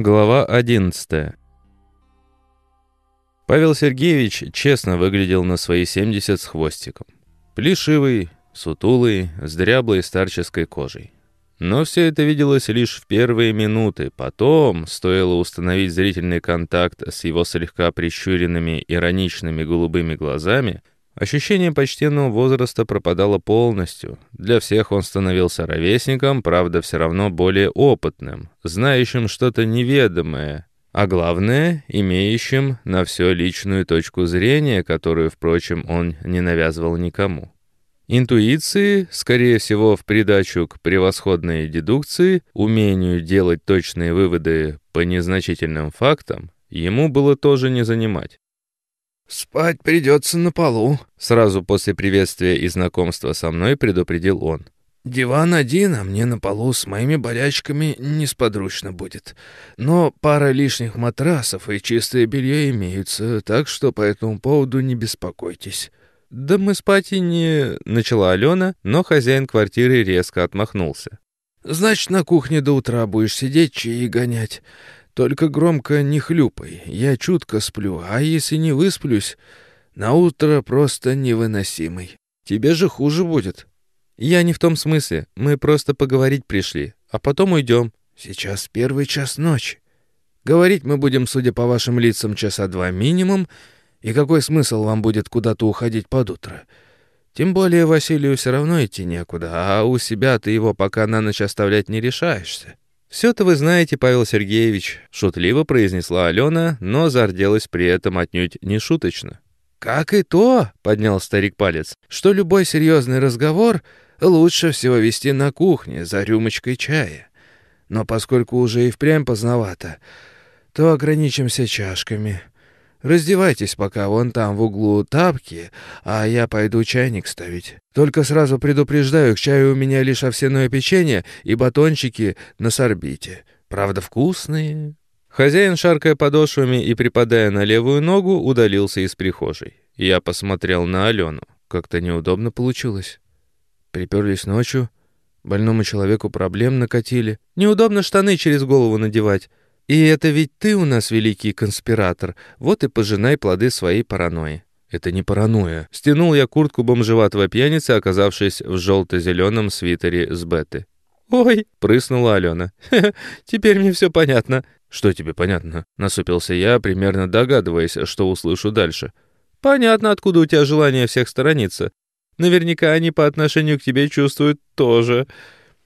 Глава 11 Павел Сергеевич честно выглядел на свои 70 с хвостиком. Плешивый, сутулый, с дряблой старческой кожей. Но все это виделось лишь в первые минуты. Потом, стоило установить зрительный контакт с его слегка прищуренными, ироничными голубыми глазами, ощущение почтенного возраста пропадало полностью. Для всех он становился ровесником, правда, все равно более опытным, знающим что-то неведомое, а главное, имеющим на все личную точку зрения, которую, впрочем, он не навязывал никому. Интуиции, скорее всего, в придачу к превосходной дедукции, умению делать точные выводы по незначительным фактам, ему было тоже не занимать. «Спать придется на полу», — сразу после приветствия и знакомства со мной предупредил он. «Диван один, а мне на полу с моими болячками несподручно будет. Но пара лишних матрасов и чистое белье имеются, так что по этому поводу не беспокойтесь». «Да мы спать и не...» — начала Алена, но хозяин квартиры резко отмахнулся. «Значит, на кухне до утра будешь сидеть, чаи гонять. Только громко не хлюпай, я чутко сплю, а если не высплюсь, на утро просто невыносимый. Тебе же хуже будет». «Я не в том смысле, мы просто поговорить пришли, а потом уйдем». «Сейчас первый час ночи. Говорить мы будем, судя по вашим лицам, часа два минимум, — и какой смысл вам будет куда-то уходить под утро? Тем более Василию все равно идти некуда, а у себя ты его пока на ночь оставлять не решаешься. «Все-то вы знаете, Павел Сергеевич», — шутливо произнесла Алена, но зарделась при этом отнюдь не шуточно. «Как и то», — поднял старик палец, «что любой серьезный разговор лучше всего вести на кухне за рюмочкой чая. Но поскольку уже и впрямь поздновато, то ограничимся чашками. Раздевайтесь пока вон там в углу тапки, а я пойду чайник ставить. Только сразу предупреждаю, к чаю у меня лишь овсяное печенье и батончики на сорбите. Правда, вкусные». Хозяин, шаркая подошвами и припадая на левую ногу, удалился из прихожей. Я посмотрел на Алену. Как-то неудобно получилось. Приперлись ночью, больному человеку проблем накатили. Неудобно штаны через голову надевать. И это ведь ты у нас великий конспиратор, вот и пожинай плоды своей паранойи. Это не паранойя. Стянул я куртку бомжеватого пьяницы, оказавшись в желто-зеленом свитере с беты. «Ой!» — прыснула Алена. «Теперь мне все понятно». «Что тебе понятно?» — насупился я, примерно догадываясь, что услышу дальше. «Понятно, откуда у тебя желание всех сторониться. Наверняка они по отношению к тебе чувствуют тоже».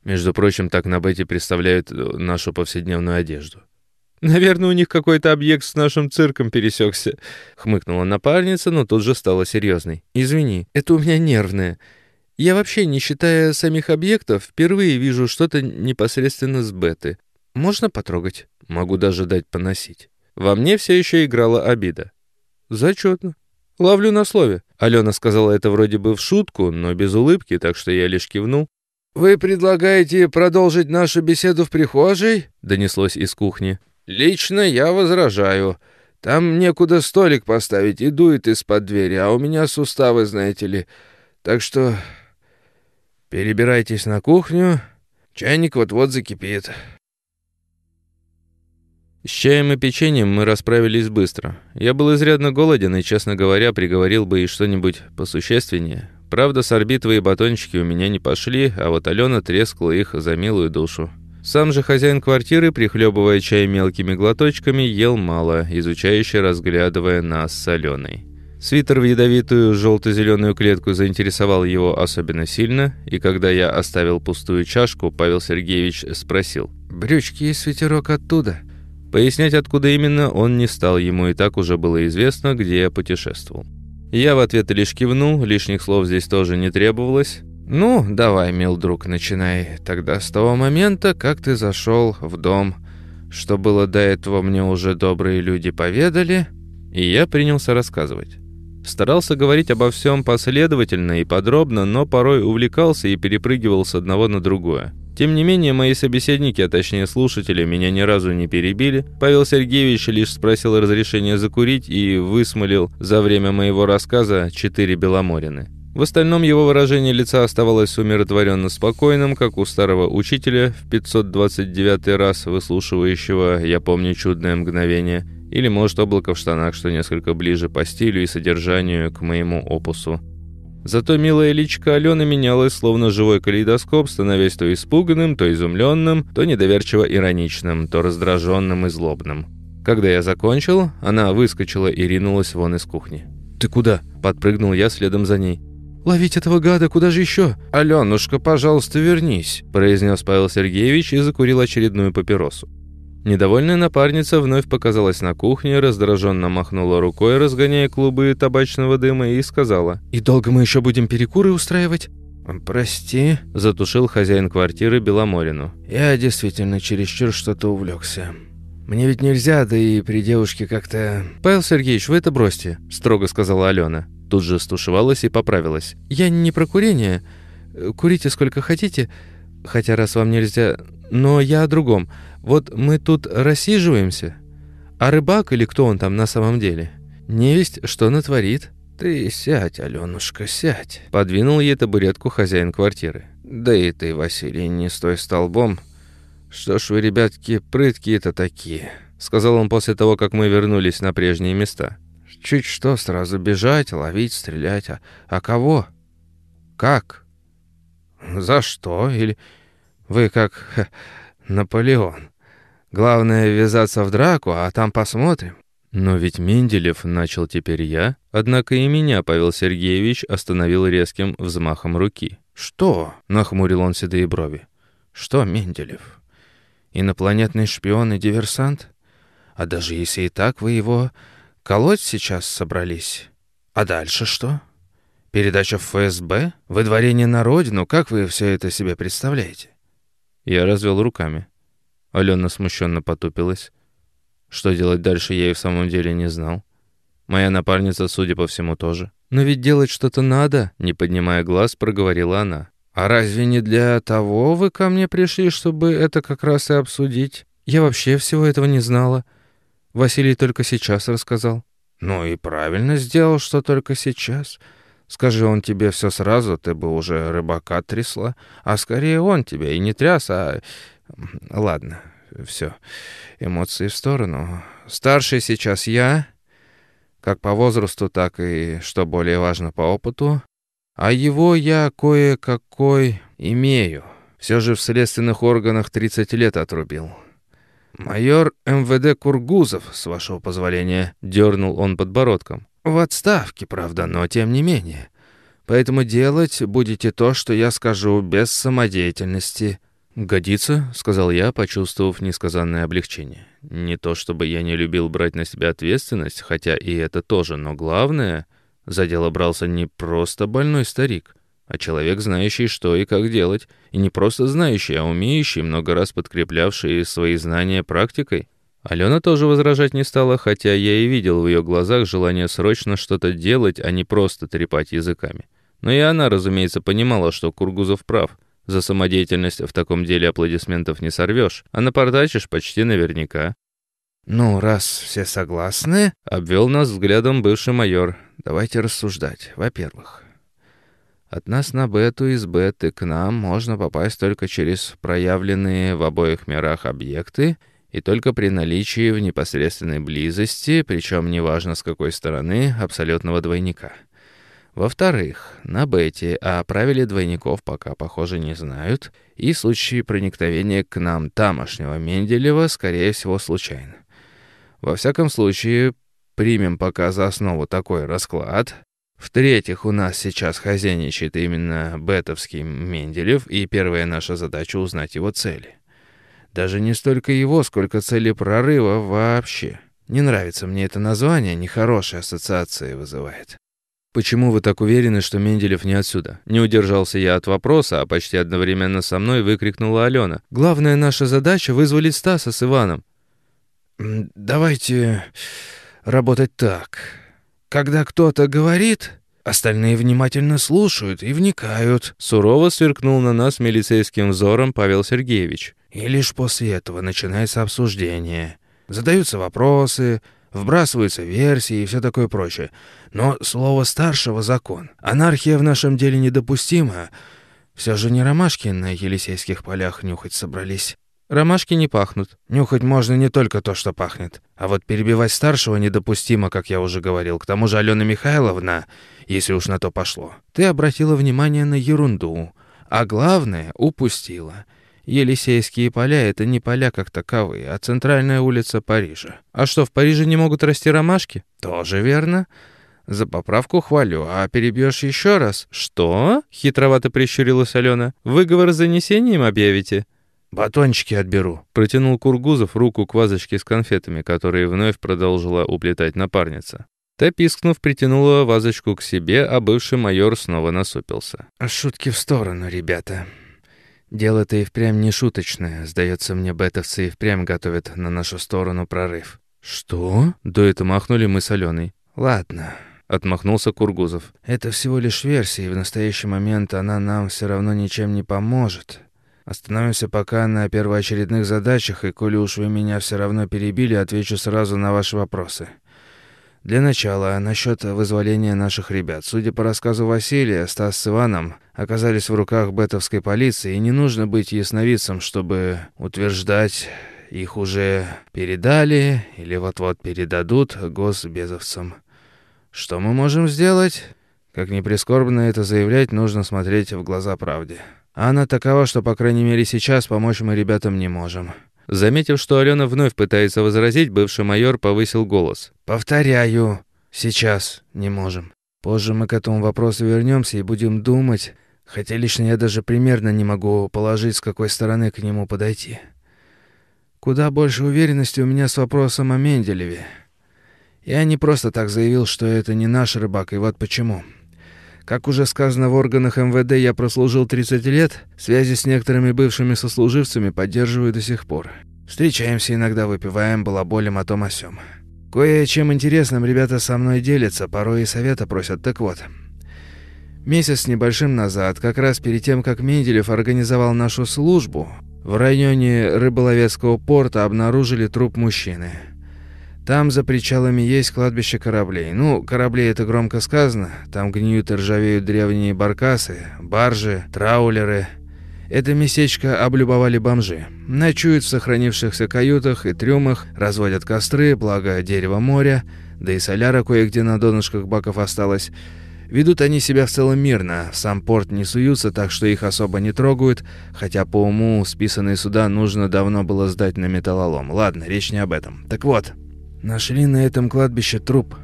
Между прочим, так на Бете представляют э, нашу повседневную одежду. «Наверное, у них какой-то объект с нашим цирком пересекся», — хмыкнула напарница, но тут же стала серьезной. «Извини, это у меня нервное. Я вообще, не считая самих объектов, впервые вижу что-то непосредственно с беты. Можно потрогать? Могу даже дать поносить». Во мне все еще играла обида. «Зачетно. Ловлю на слове». Алена сказала это вроде бы в шутку, но без улыбки, так что я лишь кивнул. «Вы предлагаете продолжить нашу беседу в прихожей?» — донеслось из кухни. «Лично я возражаю. Там некуда столик поставить и дует из-под двери, а у меня суставы, знаете ли. Так что перебирайтесь на кухню, чайник вот-вот закипит». С чаем и печеньем мы расправились быстро. Я был изрядно голоден и, честно говоря, приговорил бы и что-нибудь посущественнее. Правда, сорбитовые батончики у меня не пошли, а вот Алена трескала их за милую душу. Сам же хозяин квартиры, прихлебывая чай мелкими глоточками, ел мало, изучающе разглядывая нас с. Свитер в ядовитую желто-зеленую клетку заинтересовал его особенно сильно, и когда я оставил пустую чашку, Павел Сергеевич спросил. «Брючки и свитерок оттуда?» Пояснять, откуда именно, он не стал, ему и так уже было известно, где я путешествовал. Я в ответ лишь кивнул, лишних слов здесь тоже не требовалось. «Ну, давай, мил друг, начинай. Тогда с того момента, как ты зашел в дом. Что было до этого, мне уже добрые люди поведали». И я принялся рассказывать. Старался говорить обо всем последовательно и подробно, но порой увлекался и перепрыгивал с одного на другое. Тем не менее, мои собеседники, а точнее слушатели, меня ни разу не перебили. Павел Сергеевич лишь спросил разрешения закурить и высмолил за время моего рассказа четыре беломорины. В остальном его выражение лица оставалось умиротворенно спокойным, как у старого учителя в 529 раз выслушивающего «Я помню чудное мгновение», или, может, облако в штанах, что несколько ближе по стилю и содержанию к моему опусу. Зато милая личка Алены менялась, словно живой калейдоскоп, становясь то испуганным, то изумленным, то недоверчиво ироничным, то раздраженным и злобным. Когда я закончил, она выскочила и ринулась вон из кухни. «Ты куда?» – подпрыгнул я следом за ней. «Ловить этого гада, куда же еще?» «Аленушка, пожалуйста, вернись», – произнес Павел Сергеевич и закурил очередную папиросу. Недовольная напарница вновь показалась на кухне, раздраженно махнула рукой, разгоняя клубы табачного дыма, и сказала. «И долго мы еще будем перекуры устраивать?» «Прости», – затушил хозяин квартиры Беломорину. «Я действительно чересчур что-то увлекся. Мне ведь нельзя, да и при девушке как-то...» «Павел Сергеевич, вы это бросьте», – строго сказала Алена. Тут же стушевалась и поправилась. «Я не про курение. Курите сколько хотите, хотя раз вам нельзя, но я о другом. Вот мы тут рассиживаемся, а рыбак или кто он там на самом деле, не весть, что натворит. Ты сядь, Аленушка, сядь. Подвинул ей табуретку хозяин квартиры. Да и ты, Василий, не стой столбом. Что ж вы, ребятки, прыткие-то такие. Сказал он после того, как мы вернулись на прежние места. Чуть что, сразу бежать, ловить, стрелять. А, а кого? Как? За что? Или вы как ха, Наполеон? Главное ввязаться в драку, а там посмотрим. Но ведь Менделев начал теперь я, однако и меня Павел Сергеевич остановил резким взмахом руки. «Что?» — нахмурил он седые брови. «Что Менделев? Инопланетный шпион и диверсант? А даже если и так, вы его колоть сейчас собрались? А дальше что? Передача в ФСБ? Выдворение на родину? Как вы все это себе представляете?» Я развел руками. Алена смущенно потупилась. Что делать дальше, я и в самом деле не знал. Моя напарница, судя по всему, тоже. «Но ведь делать что-то надо», — не поднимая глаз, проговорила она. «А разве не для того вы ко мне пришли, чтобы это как раз и обсудить? Я вообще всего этого не знала. Василий только сейчас рассказал». «Ну и правильно сделал, что только сейчас. Скажи он тебе все сразу, ты бы уже рыбака трясла. А скорее он тебя и не тряс, а Ладно, все. Эмоции в сторону. Старший сейчас я, как по возрасту, так и, что более важно, по опыту. А его я кое-какой имею. Все же в следственных органах 30 лет отрубил. «Майор МВД Кургузов, с вашего позволения», — дернул он подбородком. «В отставке, правда, но тем не менее. Поэтому делать будете то, что я скажу, без самодеятельности. «Годится», — сказал я, почувствовав несказанное облегчение. «Не то чтобы я не любил брать на себя ответственность, хотя и это тоже, но главное, за дело брался не просто больной старик, а человек, знающий, что и как делать, и не просто знающий, а умеющий, много раз подкреплявший свои знания практикой». Алена тоже возражать не стала, хотя я и видел в ее глазах желание срочно что-то делать, а не просто трепать языками. Но и она, разумеется, понимала, что Кургузов прав — за самодеятельность в таком деле аплодисментов не сорвешь, а напортачишь почти наверняка. «Ну, раз все согласны», — обвел нас взглядом бывший майор, — «давайте рассуждать. Во-первых, от нас на бету из беты к нам можно попасть только через проявленные в обоих мирах объекты и только при наличии в непосредственной близости, причем неважно с какой стороны, абсолютного двойника». Во-вторых, на бете о правиле двойников пока, похоже, не знают, и случаи проникновения к нам тамошнего Менделева, скорее всего, случайно. Во всяком случае, примем пока за основу такой расклад. В-третьих, у нас сейчас хозяйничает именно бетовский Менделев, и первая наша задача — узнать его цели. Даже не столько его, сколько цели прорыва вообще. Не нравится мне это название, нехорошие ассоциации вызывает. «Почему вы так уверены, что Менделев не отсюда?» Не удержался я от вопроса, а почти одновременно со мной выкрикнула Алена. «Главная наша задача — вызволить Стаса с Иваном». «Давайте работать так. Когда кто-то говорит, остальные внимательно слушают и вникают». Сурово сверкнул на нас милицейским взором Павел Сергеевич. «И лишь после этого начинается обсуждение. Задаются вопросы, Вбрасываются версии и все такое прочее. Но слово старшего закон. Анархия в нашем деле недопустима. Все же не ромашки на Елисейских полях нюхать собрались. Ромашки не пахнут. Нюхать можно не только то, что пахнет. А вот перебивать старшего недопустимо, как я уже говорил. К тому же Алена Михайловна, если уж на то пошло, ты обратила внимание на ерунду. А главное, упустила. Елисейские поля — это не поля как таковые, а центральная улица Парижа. А что, в Париже не могут расти ромашки? Тоже верно. За поправку хвалю, а перебьешь еще раз? Что? Хитровато прищурилась Алена. Выговор с занесением объявите? «Батончики отберу», — протянул Кургузов руку к вазочке с конфетами, которые вновь продолжила уплетать напарница. Та, пискнув, притянула вазочку к себе, а бывший майор снова насупился. «А шутки в сторону, ребята. Дело-то и впрямь не шуточное. Сдается мне, бетовцы и впрямь готовят на нашу сторону прорыв». «Что?» — до этого махнули мы с Аленой. «Ладно», — отмахнулся Кургузов. «Это всего лишь версия, и в настоящий момент она нам все равно ничем не поможет. Остановимся пока на первоочередных задачах, и коли уж вы меня все равно перебили, отвечу сразу на ваши вопросы. Для начала, насчет вызволения наших ребят. Судя по рассказу Василия, Стас с Иваном оказались в руках бетовской полиции, и не нужно быть ясновидцем, чтобы утверждать, их уже передали или вот-вот передадут госбезовцам. Что мы можем сделать? Как ни прискорбно это заявлять, нужно смотреть в глаза правде. Она такова, что, по крайней мере, сейчас помочь мы ребятам не можем». Заметив, что Алена вновь пытается возразить, бывший майор повысил голос. «Повторяю, сейчас не можем. Позже мы к этому вопросу вернемся и будем думать, хотя лично я даже примерно не могу положить, с какой стороны к нему подойти. Куда больше уверенности у меня с вопросом о Менделеве. Я не просто так заявил, что это не наш рыбак, и вот почему». Как уже сказано в органах МВД, я прослужил 30 лет, связи с некоторыми бывшими сослуживцами поддерживаю до сих пор. Встречаемся иногда, выпиваем, балаболим о том о сём. Кое-чем интересным ребята со мной делятся, порой и совета просят. Так вот, месяц с небольшим назад, как раз перед тем, как Менделев организовал нашу службу, в районе рыболовецкого порта обнаружили труп мужчины – там за причалами есть кладбище кораблей. Ну, корабли это громко сказано. Там гниют и ржавеют древние баркасы, баржи, траулеры. Это местечко облюбовали бомжи. Ночуют в сохранившихся каютах и трюмах, разводят костры, благо дерево моря, да и соляра кое-где на донышках баков осталось. Ведут они себя в целом мирно, в сам порт не суются, так что их особо не трогают, хотя по уму списанные суда нужно давно было сдать на металлолом. Ладно, речь не об этом. Так вот, Нашли на этом кладбище труп.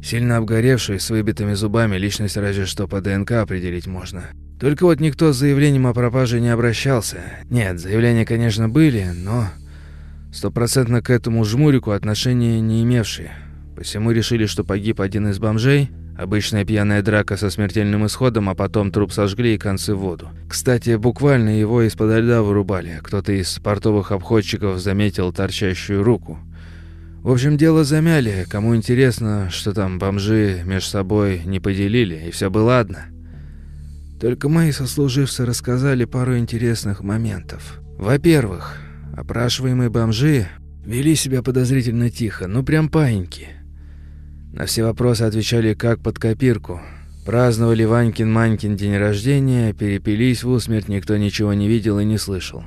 Сильно обгоревший, с выбитыми зубами, личность разве что по ДНК определить можно. Только вот никто с заявлением о пропаже не обращался. Нет, заявления, конечно, были, но стопроцентно к этому жмурику отношения не имевшие. Посему решили, что погиб один из бомжей, обычная пьяная драка со смертельным исходом, а потом труп сожгли и концы в воду. Кстати, буквально его из-под льда вырубали. Кто-то из портовых обходчиков заметил торчащую руку. В общем, дело замяли. Кому интересно, что там бомжи меж собой не поделили, и все было ладно. Только мои сослуживцы рассказали пару интересных моментов. Во-первых, опрашиваемые бомжи вели себя подозрительно тихо, ну прям паиньки. На все вопросы отвечали как под копирку. Праздновали Ванькин-Манькин день рождения, перепились в усмерть, никто ничего не видел и не слышал.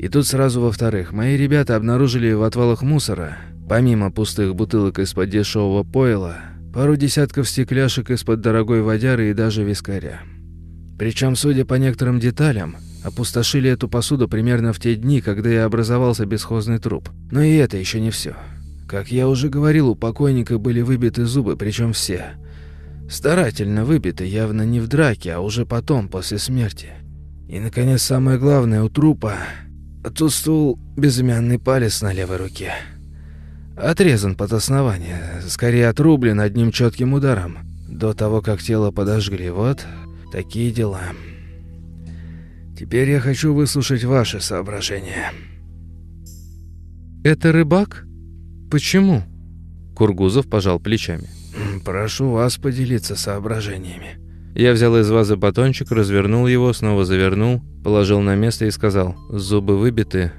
И тут сразу во-вторых, мои ребята обнаружили в отвалах мусора, помимо пустых бутылок из-под дешевого пойла, пару десятков стекляшек из-под дорогой водяры и даже вискаря. Причем, судя по некоторым деталям, опустошили эту посуду примерно в те дни, когда и образовался бесхозный труп. Но и это еще не все. Как я уже говорил, у покойника были выбиты зубы, причем все. Старательно выбиты, явно не в драке, а уже потом, после смерти. И, наконец, самое главное, у трупа Отсутствовал безымянный палец на левой руке. Отрезан под основание, скорее отрублен одним четким ударом. До того, как тело подожгли. Вот такие дела. Теперь я хочу выслушать ваши соображения. «Это рыбак? Почему?» Кургузов пожал плечами. «Прошу вас поделиться соображениями». Я взял из вазы батончик, развернул его, снова завернул, положил на место и сказал «Зубы выбиты,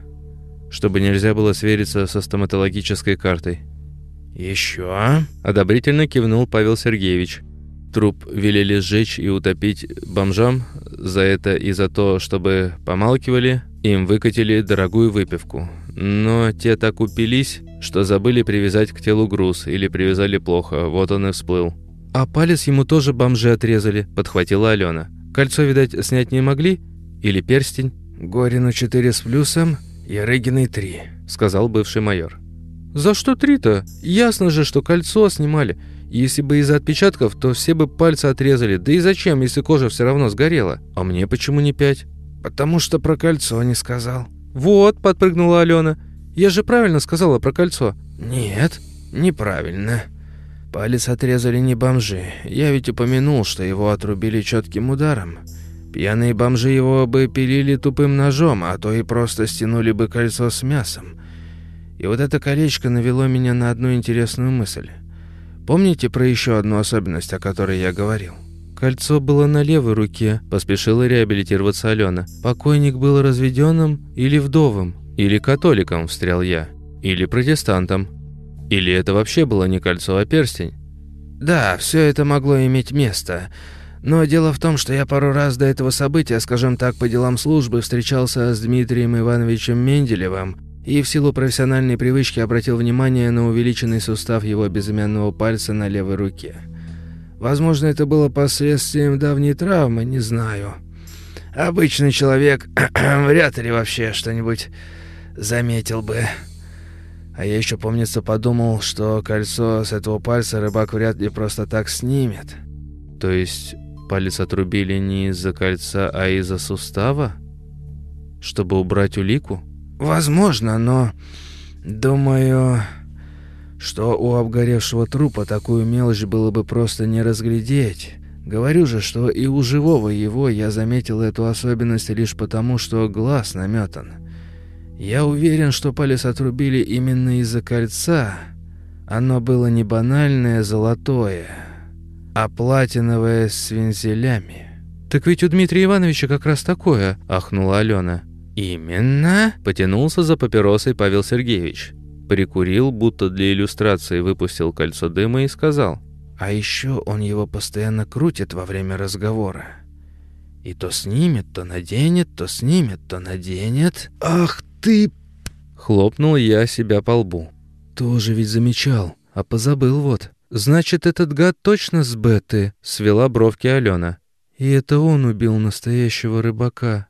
чтобы нельзя было свериться со стоматологической картой. «Еще?» — одобрительно кивнул Павел Сергеевич. Труп велели сжечь и утопить бомжам. За это и за то, чтобы помалкивали, им выкатили дорогую выпивку. Но те так упились, что забыли привязать к телу груз или привязали плохо, вот он и всплыл. «А палец ему тоже бомжи отрезали», — подхватила Алена. «Кольцо, видать, снять не могли? Или перстень?» «Горину четыре с плюсом, Ярыгиной три», — сказал бывший майор. «За что три-то? Ясно же, что кольцо снимали. Если бы из-за отпечатков, то все бы пальцы отрезали. Да и зачем, если кожа все равно сгорела? А мне почему не пять?» «Потому что про кольцо не сказал». «Вот», — подпрыгнула Алена. «Я же правильно сказала про кольцо». «Нет, неправильно. Палец отрезали не бомжи. Я ведь упомянул, что его отрубили четким ударом. Пьяные бомжи его бы пилили тупым ножом, а то и просто стянули бы кольцо с мясом. И вот это колечко навело меня на одну интересную мысль. Помните про еще одну особенность, о которой я говорил? Кольцо было на левой руке, поспешила реабилитироваться Алена. Покойник был разведенным или вдовым, или католиком, встрял я, или протестантом. Или это вообще было не кольцо, а перстень? Да, все это могло иметь место. Но дело в том, что я пару раз до этого события, скажем так, по делам службы, встречался с Дмитрием Ивановичем Менделевым, и в силу профессиональной привычки обратил внимание на увеличенный сустав его безымянного пальца на левой руке. Возможно, это было последствием давней травмы, не знаю. Обычный человек вряд ли вообще что-нибудь заметил бы. А я еще, помнится, подумал, что кольцо с этого пальца рыбак вряд ли просто так снимет. То есть палец отрубили не из-за кольца, а из-за сустава? Чтобы убрать улику? Возможно, но... Думаю, что у обгоревшего трупа такую мелочь было бы просто не разглядеть. Говорю же, что и у живого его я заметил эту особенность лишь потому, что глаз наметан. Я уверен, что палец отрубили именно из-за кольца. Оно было не банальное золотое, а платиновое с вензелями. «Так ведь у Дмитрия Ивановича как раз такое», – ахнула Алена. «Именно?» – потянулся за папиросой Павел Сергеевич. Прикурил, будто для иллюстрации выпустил кольцо дыма и сказал. «А еще он его постоянно крутит во время разговора. И то снимет, то наденет, то снимет, то наденет. Ах ты...» Хлопнул я себя по лбу. «Тоже ведь замечал, а позабыл вот». «Значит, этот гад точно с Беты?» — свела бровки Алена. «И это он убил настоящего рыбака».